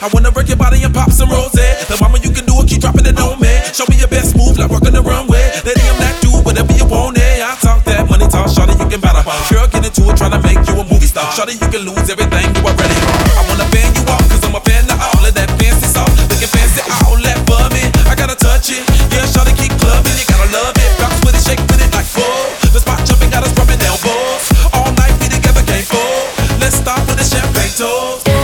I wanna work your body and pop some rose. The mama you can do it, keep dropping it on me. Show me your best move, like rocking the runway. Lady, I'm that dude, whatever you want, eh? I talk that money talk, shawty, you can battle. Girl, get into it, tryna make you a movie star. Shawty, you can lose everything you already are. I wanna fan you off, cause I'm a fan of all of that fancy sauce. Looking fancy, I all that for me. I gotta touch it. Yeah, shawty, keep clubbing, you gotta love it. Bounce with it, shake with it like full. The spot jumping, got us rubbing elbows. All night, we together, can't. Let's start with the champagne toast.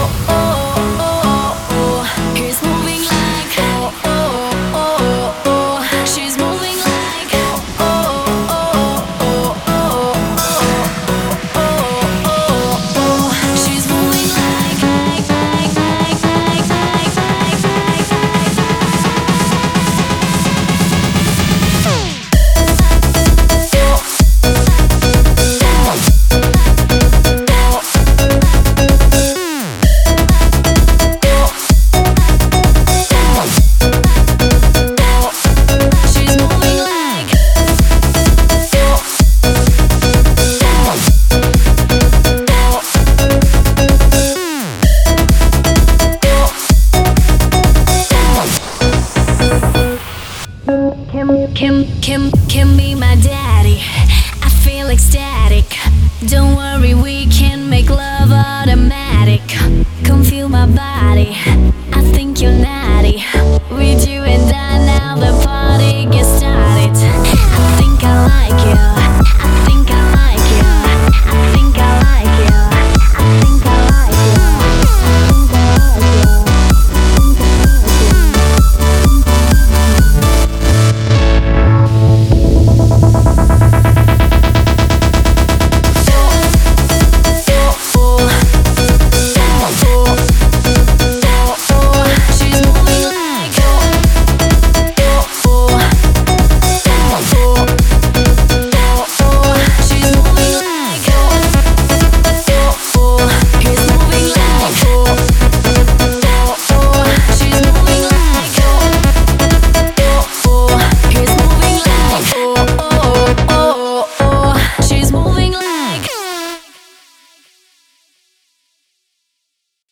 Kim, Kim, Kim be my daddy. I feel ecstatic. Don't worry, we can make love automatic. Come feel my body. I think you're naughty.